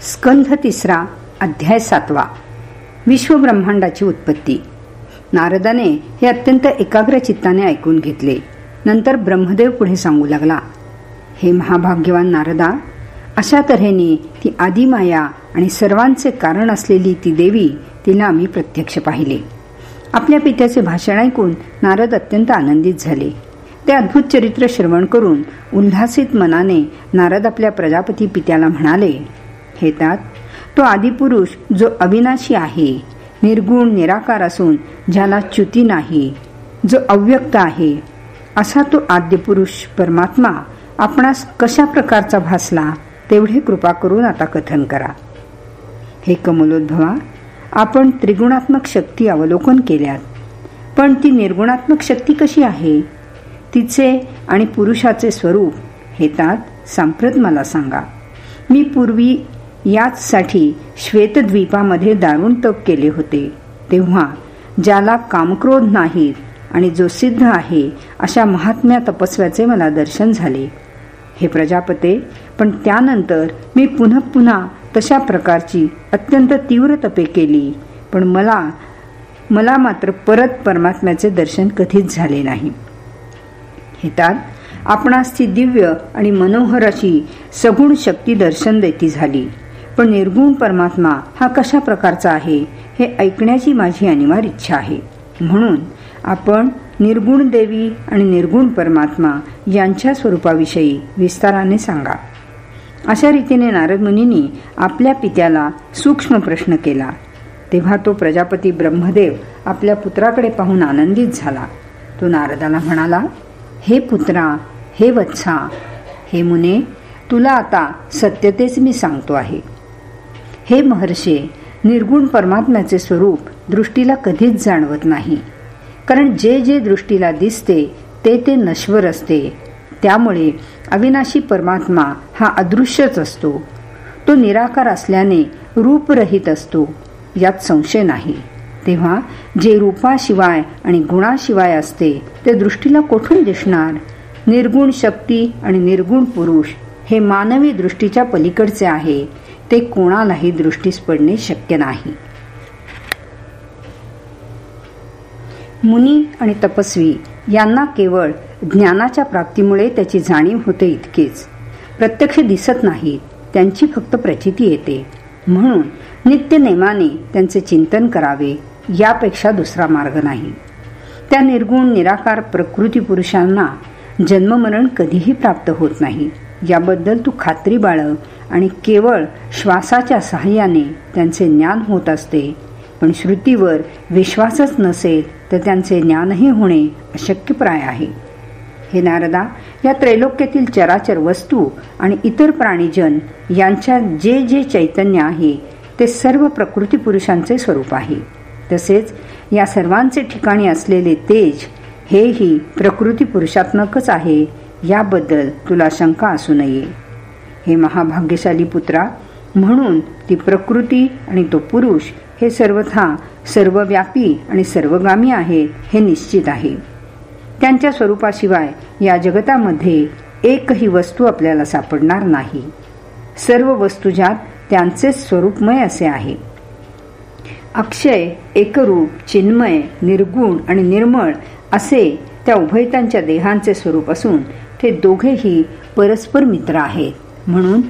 स्कंध तिसरा अध्याय सातवा. विश्वब्रह्मांडाची उत्पत्ती. नारदाने हे अत्यंत एकाग्र चित्ताने ऐकून घेतले. नंतर ब्रह्मदेव पुढे सांगू लागला हे महाभाग्यवान नारदा अशा तऱ्हेने ती आदिमाया आणि सर्वांचे कारण असलेली ती देवी तिला आम्ही प्रत्यक्ष पाहिले. आपल्या पित्याचे भाषण ऐकून नारद अत्यंत आनंदित झाले. ते अद्भुत चरित्र श्रवण करून उल्हासित मनाने नारद आपल्या प्रजापती पित्याला म्हणाले घेतात. तो आदिपुरुष जो अविनाशी आहे निर्गुण निराकार असून ज्याला च्युती नाही जो अव्यक्त आहे असा तो आद्यपुरुष परमात्मा आपणास कशा प्रकारचा भासला तेवढे कृपा करून आता कथन करा. हे कमलोद्भवा आपण त्रिगुणात्मक शक्ती अवलोकन केल्यात. पण ती निर्गुणात्मक शक्ती कशी आहे? तिचे आणि पुरुषाचे स्वरूप हेतात सांप्रत मला सांगा. मी पूर्वी याचसाठी श्वेतद्वीपामध्ये दारुण तप केले होते. तेव्हा ज्याला कामक्रोध नाहीत आणि जो सिद्ध आहे अशा महात्म्या तपस्व्याचे मला दर्शन झाले. हे प्रजापते पण त्यानंतर मी पुन्हा पुन्हा तशा प्रकारची अत्यंत तीव्र तपे केली पण मला मला मात्र परत परमात्म्याचे दर्शन कधीच झाले नाही. हितात आपणास ती दिव्य आणि मनोहर अशी सगुण शक्ती दर्शन देती झाली. पण निर्गुण परमात्मा हा कशा प्रकारचा आहे हे ऐकण्याची माझी अनिवार्य इच्छा आहे. म्हणून आपण निर्गुण देवी आणि निर्गुण परमात्मा यांच्या स्वरूपाविषयी विस्ताराने सांगा. अशा रीतीने नारद मुनींनी आपल्या पित्याला सूक्ष्म प्रश्न केला. तेव्हा तो प्रजापती ब्रह्मदेव आपल्या पुत्राकडे पाहून आनंदित झाला. तो नारदाला म्हणाला हे पुत्रा हे वत्सा हे मुने तुला आता सत्यतेच मी सांगतो आहे. हे महर्षे निर्गुण परमात्म्याचे स्वरूप दृष्टीला कधीच जाणवत नाही. कारण जे जे दृष्टीला दिसते ते ते नश्वर असते. त्यामुळे अविनाशी परमात्मा हा अदृश्यच असतो. तो निराकार असल्याने रूपरहित असतो. यात संशय नाही. तेव्हा जे रूपाशिवाय आणि गुणाशिवाय असते ते दृष्टीला कोठून दिसणार? निर्गुण शक्ती आणि निर्गुण पुरुष हे मानवी दृष्टीच्या पलीकडचे आहे. ते कोणालाही दृष्टीस पडणे शक्य नाही. मुनी आणि तपस्वी यांना केवळ ज्ञानाच्या प्राप्तीमुळे त्याची जाणीव होते इतकेच. प्रत्यक्ष दिसत नाहीत त्यांची फक्त प्रचिती येते. म्हणून नित्य नेमाने त्यांचे चिंतन करावे यापेक्षा दुसरा मार्ग नाही. त्या निर्गुण निराकार प्रकृती पुरुषांना जन्ममरण कधीही प्राप्त होत नाही. याबद्दल तू खात्री बाळग आणि केवळ श्वासाच्या सहाय्याने त्यांचे ज्ञान होत असते. पण श्रुतीवर विश्वासच नसेल तर त्यांचे ज्ञानही होणे अशक्यप्राय आहे. हे नारदा या त्रैलोक्यातील चराचर वस्तू आणि इतर प्राणीजन यांच्या जे जे चैतन्य आहे ते सर्व प्रकृती पुरुषांचे स्वरूप आहे. तसेच या सर्वांचे ठिकाणी असलेले तेज हेही प्रकृती पुरुषात्मकच आहे. याबद्दल तुला शंका असू नये. हे महाभाग्यशाली पुत्रा म्हणून ती प्रकृती आणि तो पुरुष हे सर्वथा सर्वव्यापी आणि सर्वगामी आहेत हे निश्चित आहे. त्यांच्या स्वरूपाशिवाय या जगतामध्ये एकही वस्तू आपल्याला सापडणार नाही. सर्व वस्तुजात त्यांचे स्वरूपमय असे आहे. अक्षय एकरूप चिन्मय निर्गुण आणि निर्मळ असे त्या उभयतांच्या देहांचे स्वरूप असून ते दोघेही परस्पर मित्र आहेत म्हणून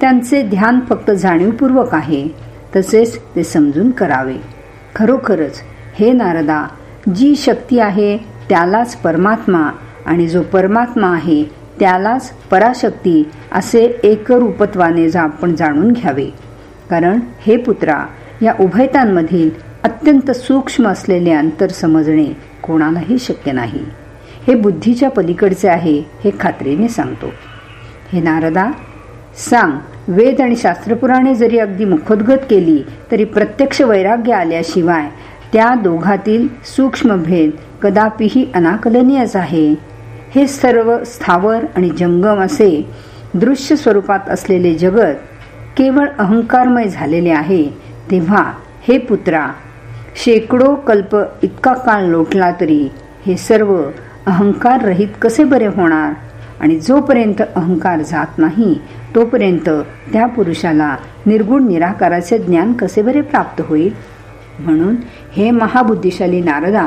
त्यांचे ध्यान फक्त जाणीवपूर्वक आहे. तसेच ते समजून करावे. खरोखरच हे नारदा जी शक्ती आहे त्यालाच परमात्मा आणि जो परमात्मा आहे त्यालाच पराशक्ती असे एकरूपत्वाने आपण जाणून घ्यावे. कारण हे पुत्रा या उभयतांमधील अत्यंत सूक्ष्म असलेले अंतर समजणे कोणालाही शक्य नाही. हे बुद्धीच्या पलीकडचे आहे हे खात्रीने सांगतो. हे नारदा सांग वेद आणि शास्त्रपुराणे जरी अगदी मुखोद्गत केली तरी प्रत्यक्ष वैराग्य आल्याशिवाय त्या दोघातील सूक्ष्म भेद कदापिही अनाकलनीयच आहे. हे सर्व स्थावर आणि जंगम असे दृश्य स्वरूपात असलेले जगत केवळ अहंकारमय झालेले आहे. तेव्हा हे पुत्रा शेकडो कल्प इतका काळ लोटला तरी हे सर्व अहंकार रहित कसे बरे होणार? आणि जोपर्यंत अहंकार जात नाही तोपर्यंत त्या पुरुषाला निर्गुण निराकाराचे ज्ञान कसे बरे प्राप्त होईल? म्हणून हे महाबुद्धिशाली नारदा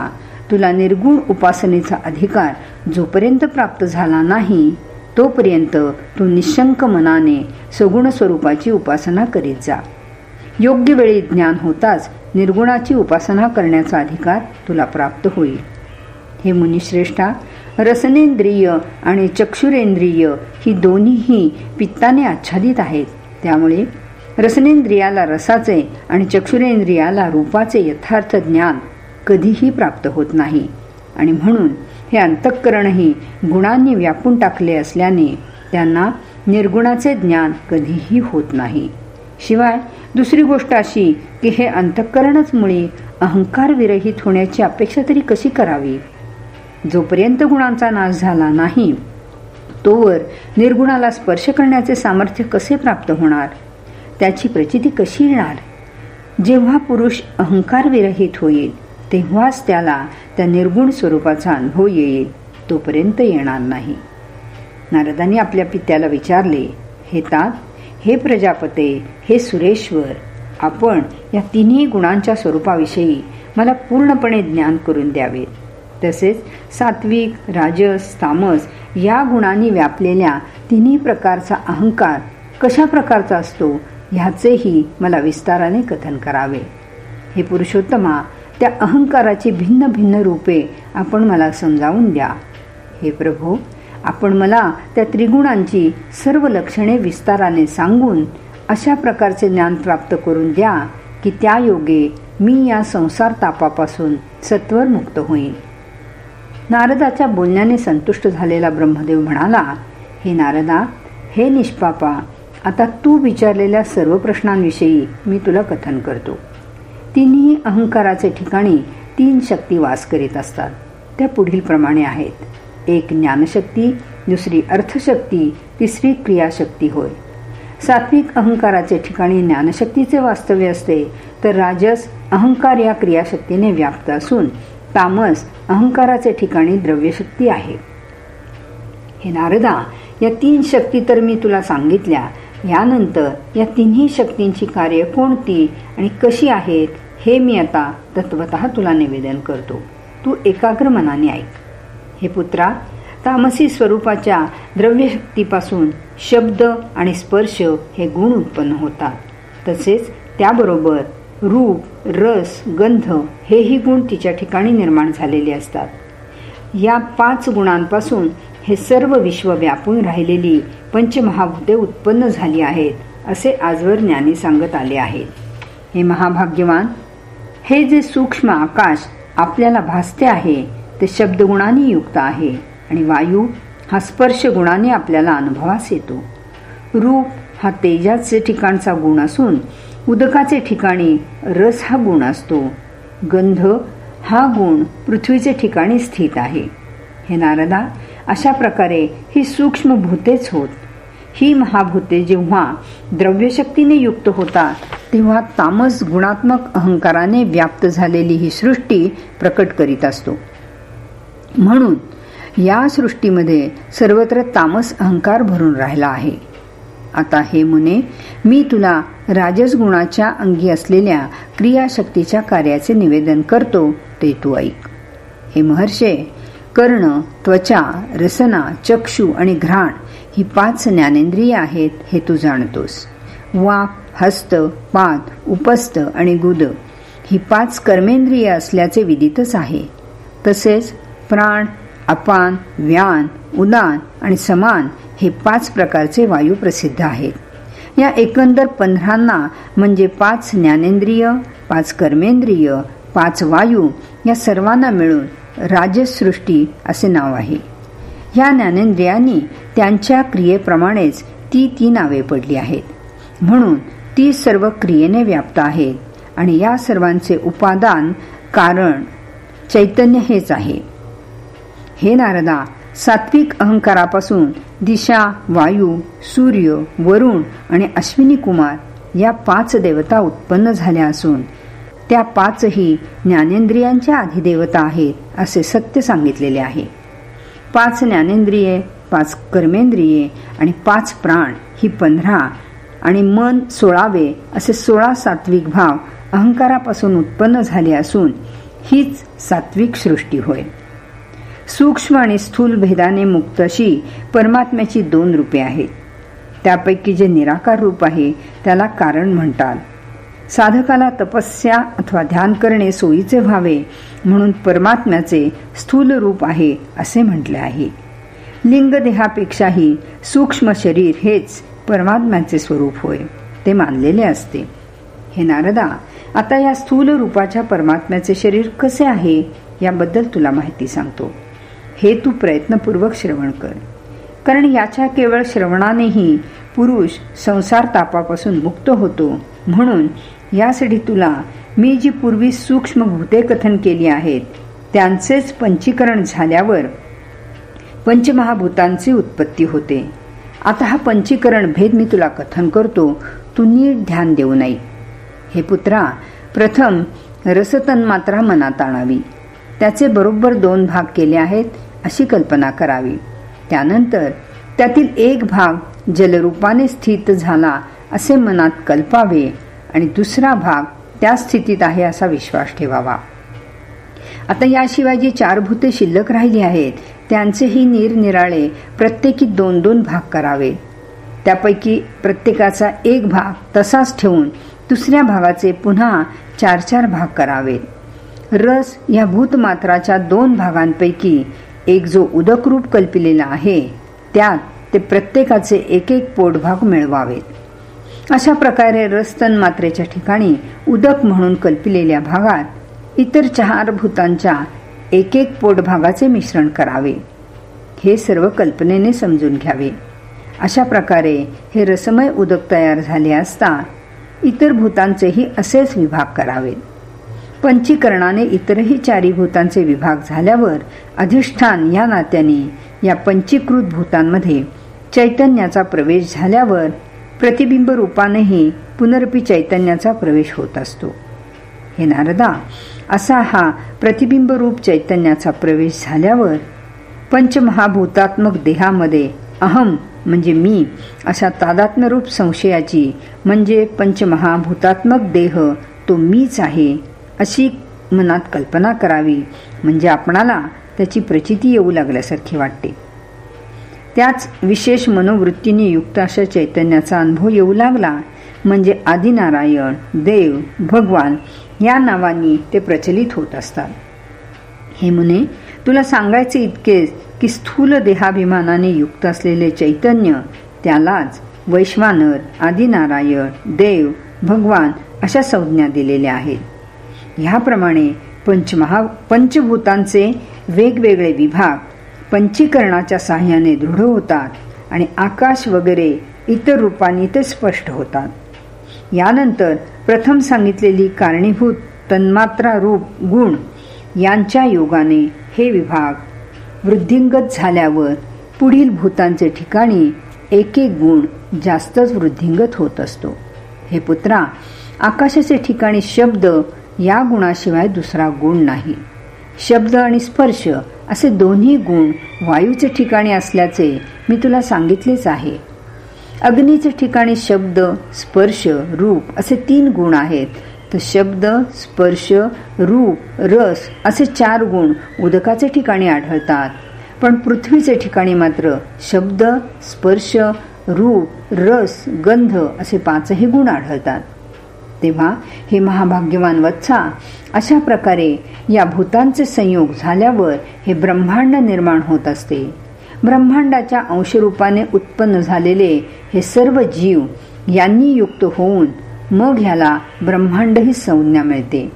तुला निर्गुण उपासनेचा अधिकार जोपर्यंत प्राप्त झाला नाही तोपर्यंत तू निशंक मनाने सगुण स्वरूपाची उपासना करीत जा. योग्य वेळी ज्ञान होताच निर्गुणाची उपासना करण्याचा अधिकार तुला प्राप्त होईल. हे मुनिश्रेष्ठा रसनेंद्रिय आणि चक्षुरेंद्रिय ही दोन्हीही पित्ताने आच्छादित आहेत. त्यामुळे रसनेंद्रियाला रसाचे आणि चक्षुरेंद्रियाला रूपाचे यथार्थ ज्ञान कधीही प्राप्त होत नाही. आणि म्हणून हे अंतःकरणही गुणांनी व्यापून टाकले असल्याने त्यांना निर्गुणाचे ज्ञान कधीही होत नाही. शिवाय दुसरी गोष्ट अशी की हे अंतःकरणच मुळे अहंकार विरहित होण्याची अपेक्षा तरी कशी करावी? जोपर्यंत गुणांचा नाश झाला नाही तोवर निर्गुणाला स्पर्श करण्याचे सामर्थ्य कसे प्राप्त होणार? त्याची प्रचिती कशी येणार? जेव्हा पुरुष अहंकार विरहित होईल तेव्हाच त्याला त्या निर्गुण स्वरूपाचा अनुभव येईल तोपर्यंत येणार नाही. नारदांनी आपल्या पित्याला विचारले हे तात हे प्रजापते हे सुरेश्वर आपण या तिन्ही गुणांच्या स्वरूपाविषयी मला पूर्णपणे ज्ञान करून द्यावे तसेच सात्विक राजस तामस या गुणांनी व्यापलेल्या तिन्ही प्रकारचा अहंकार कशा प्रकारचा असतो ह्याचेही मला विस्ताराने कथन करावे. हे पुरुषोत्तमा त्या अहंकाराची भिन्न भिन्न रूपे आपण मला समजावून द्या. हे प्रभू आपण मला त्या त्रिगुणांची सर्व लक्षणे विस्ताराने सांगून अशा प्रकारचे ज्ञान प्राप्त करून द्या की त्या योगे मी या संसार तापापासून सत्वर मुक्त होईन. नारदाच्या बोलण्याने संतुष्ट झालेला ब्रह्मदेव म्हणाला हे नारदा हे निष्पापा आता तू विचारलेल्या सर्व प्रश्नांविषयी मी तुला कथन करतो. तिन्ही अहंकाराचे ठिकाणी तीन शक्ती वास करीत असतात. त्या पुढील प्रमाणे आहेत. एक ज्ञानशक्ती दुसरी अर्थशक्ती तिसरी क्रियाशक्ती होय. सात्विक अहंकाराचे ठिकाणी ज्ञानशक्तीचे वास्तव्य असते तर राजस अहंकार या क्रियाशक्तीने व्याप्त असून तामस अहंकाराचे ठिकाणी द्रव्यशक्ती आहे. हे नारदा या तीन शक्ती तर मी तुला सांगितल्या. यानंतर या तिन्ही शक्तींची कार्य कोणती आणि कशी आहेत हे मी आता तत्वत तुला निवेदन करतो. तू एकाग्र मनाने ऐक. हे पुत्रा तामसी स्वरूपाच्या द्रव्यशक्तीपासून शब्द आणि स्पर्श हे गुण उत्पन्न होतात. तसेच त्याबरोबर रूप रस गंध हेही गुण तिच्या ठिकाणी निर्माण झालेले असतात. या पाच गुणांपासून हे सर्व विश्व व्यापून राहिलेली पंचमहाभूते उत्पन्न झाली आहेत असे आजवर ज्ञानी सांगत आले आहेत. हे महाभाग्यवान हे जे सूक्ष्म आकाश आपल्याला भासते आहे ते शब्दगुणाने युक्त आहे आणि वायू हा स्पर्श गुणाने आपल्याला अनुभवास येतो. रूप हा तेजाचे ठिकाणचा गुण असून उदकाचे ठिकाणी रस हा गुण असतो. गंध हा गुण पृथ्वीचे ठिकाणी स्थित आहे. हे नारदा अशा प्रकारे ही सूक्ष्म भूतेच होत. ही महाभूते जेव्हा द्रव्यशक्तीने युक्त होतात तेव्हा तामस गुणात्मक अहंकाराने व्याप्त झालेली ही सृष्टी प्रकट करीत असतो. म्हणून या सृष्टीमध्ये सर्वत्र तामस अहंकार भरून राहिला आहे. आता हे मुने मी तुला राजस गुणाच्या अंगी असलेल्या क्रियाशक्तीच्या कार्याचे निवेदन करतो ते तू ऐक. हे महर्षे कर्ण त्वचा रसना चक्षु आणि घ्राण ही पाच ज्ञानेंद्रिय आहेत हे तू जाणतोस. वाक हस्त पाद उपस्थ आणि गुद ही पाच कर्मेंद्रिय असल्याचे विदितच आहे. तसेच प्राण अपान व्यान उदान आणि समान हे पाच प्रकारचे वायू प्रसिद्ध आहेत. या एकंदर पंधरांना म्हणजे पाच ज्ञानेंद्रिय पाच कर्मेंद्रिय पाच वायू या सर्वांना मिळून राजसृष्टी असे नाव आहे. या ज्ञानेंद्रियांनी त्यांच्या क्रियेप्रमाणेच ती ती नावे पडली आहेत. म्हणून ती सर्व क्रियेने व्याप्त आहेत आणि या सर्वांचे उपादान कारण चैतन्य हेच आहे. हे नारदा सात्विक अहंकारापासून दिशा वायू सूर्य वरुण आणि अश्विनी कुमार या पाच देवता उत्पन्न झाल्या असून त्या पाचही ज्ञानेंद्रियांच्या अधिदेवता आहेत असे सत्य सांगितलेले आहे. पाच ज्ञानेंद्रिये पाच कर्मेंद्रिये आणि पाच प्राण ही पंधरा आणि मन सोळावे असे सोळा सात्विक भाव अहंकारापासून उत्पन्न झाले असून हीच सात्विक सृष्टी होय. सूक्ष्म आणि स्थूल भेदाने मुक्त अशी परमात्म्याची दोन रूपे आहेत. त्यापैकी जे निराकार रूप आहे त्याला कारण म्हणतात. साधकाला तपस्या अथवा ध्यान करणे सोयीचे व्हावे म्हणून परमात्म्याचे स्थूल रूप आहे असे म्हटले आहे. लिंगदेहापेक्षाही सूक्ष्म शरीर हेच परमात्म्याचे स्वरूप होय ते मानलेले असते. हे नारदा आता या स्थूल रूपाच्या परमात्म्याचे शरीर कसे आहे याबद्दल तुला माहिती सांगतो. हे तू प्रयत्नपूर्वक श्रवण कर. कारण याच्या केवळ श्रवणानेही पुरुष संसार तापापासून मुक्त होतो. म्हणून यासाठी तुला मी जी पूर्वी सूक्ष्म भूते कथन केली आहेत त्यांचेच पंचीकरण झाल्यावर पंचमहाभूतांची उत्पत्ती होते. आता हा पंचीकरण भेद मी तुला कथन करतो तू नीट ध्यान देऊ नये. हे पुत्रा प्रथम रसतन मात्रा मनात आणावी. त्याचे बरोबर दोन भाग केले आहेत अशी कल्पना करावी. त्यानंतर त्यातील एक भाग जलरूपाने स्थित झाला असे मनात कल्पावे आणि दुसरा भाग त्या स्थितीत आहे असा विश्वास ठेवावा. आता याशिवाय जी चार भूते शिल्लक राहिली आहेत त्यांचेही निरनिराळे प्रत्येकी दोन दोन भाग करावे. त्यापैकी प्रत्येकाचा एक भाग तसाच ठेवून दुसऱ्या भागाचे पुन्हा चार चार भाग करावेत रस या भूतमात्राच्या दोन भागांपैकी एक जो उदकरूप कल्पिलेला आहे त्यात ते प्रत्येकाचे एक एक पोटभाग मिळवावेत. अशा प्रकारे रस्तन मात्रेच्या ठिकाणी उदक म्हणून कल्पिलेल्या भागात इतर चार भूतांच्या एक एक पोटभागाचे मिश्रण करावे. हे सर्व कल्पनेने समजून घ्यावे. अशा प्रकारे हे रसमय उदक तयार झाले असता इतर भूतांचेही असेच विभाग करावेत. पंचीकरणाने इतरही चारी भूतांचे विभाग झाल्यावर अधिष्ठान या नात्याने या पंचीकृत भूतांमध्ये चैतन्याचा प्रवेश झाल्यावर प्रतिबिंब रूपानेही पुनरपी चैतन्याचा प्रवेश होत असतो. हे नारदा असा हा प्रतिबिंब रूप चैतन्याचा प्रवेश झाल्यावर पंचमहाभूतात्मक देहामध्ये अहम म्हणजे मी अशा तादात्म्यरूप संशयाची म्हणजे पंचमहाभूतात्मक देह तो मीच आहे अशी मनात कल्पना करावी म्हणजे आपणाला त्याची प्रचिती येऊ लागल्यासारखी वाटते. त्याच विशेष मनोवृत्तीने युक्त अशा चैतन्याचा अनुभव येऊ लागला म्हणजे आदिनारायण देव भगवान या नावांनी ते प्रचलित होत असतात. हे मुने तुला सांगायचे इतकेच की स्थूल देहाभिमानाने युक्त असलेले चैतन्य त्यालाच वैश्वानर आदिनारायण देव भगवान अशा संज्ञा दिलेल्या आहेत. ह्याप्रमाणे पंचमहा पंचभूतांचे वेगवेगळे विभाग पंचीकरणाच्या साह्याने दृढ होतात आणि आकाश वगैरे इतर रूपांनी ते स्पष्ट होतात. यानंतर प्रथम सांगितलेली कारणीभूत तन्मात्रा रूप गुण यांच्या योगाने हे विभाग वृद्धिंगत झाल्यावर पुढील भूतांचे ठिकाणी एक एक गुण जास्तच वृद्धिंगत होत असतो. हे पुत्रा आकाशाचे ठिकाणी शब्द या गुणाशिवाय दुसरा गुण नाही. शब्द आणि स्पर्श असे दोन्ही गुण वायूचे ठिकाणी असल्याचे मी तुला सांगितलेच आहे. अग्नीचे ठिकाणी शब्द स्पर्श रूप असे तीन गुण आहेत. तर शब्द स्पर्श रूप रस असे चार गुण उदकाचे ठिकाणी आढळतात. पण पृथ्वीचे ठिकाणी मात्र शब्द स्पर्श रूप रस गंध असे पाचही गुण आढळतात. तेव्हा हे महाभाग्यवान वत्सा अशा प्रकारे या भूतांचे संयोग झाल्यावर हे ब्रह्मांड निर्माण होत असते. ब्रह्मांडाच्या अंशरूपाने उत्पन्न झालेले हे सर्व जीव यांनी युक्त होऊन मग ह्याला ब्रह्मांड ही संज्ञा मिळते.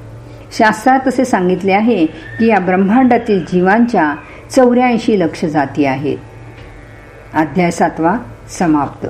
शास्त्रात असे सांगितले आहे की या ब्रह्मांडातील जीवांच्या चौऱ्याऐंशी लक्ष जाती आहेत. अध्याय सातवा समाप्त.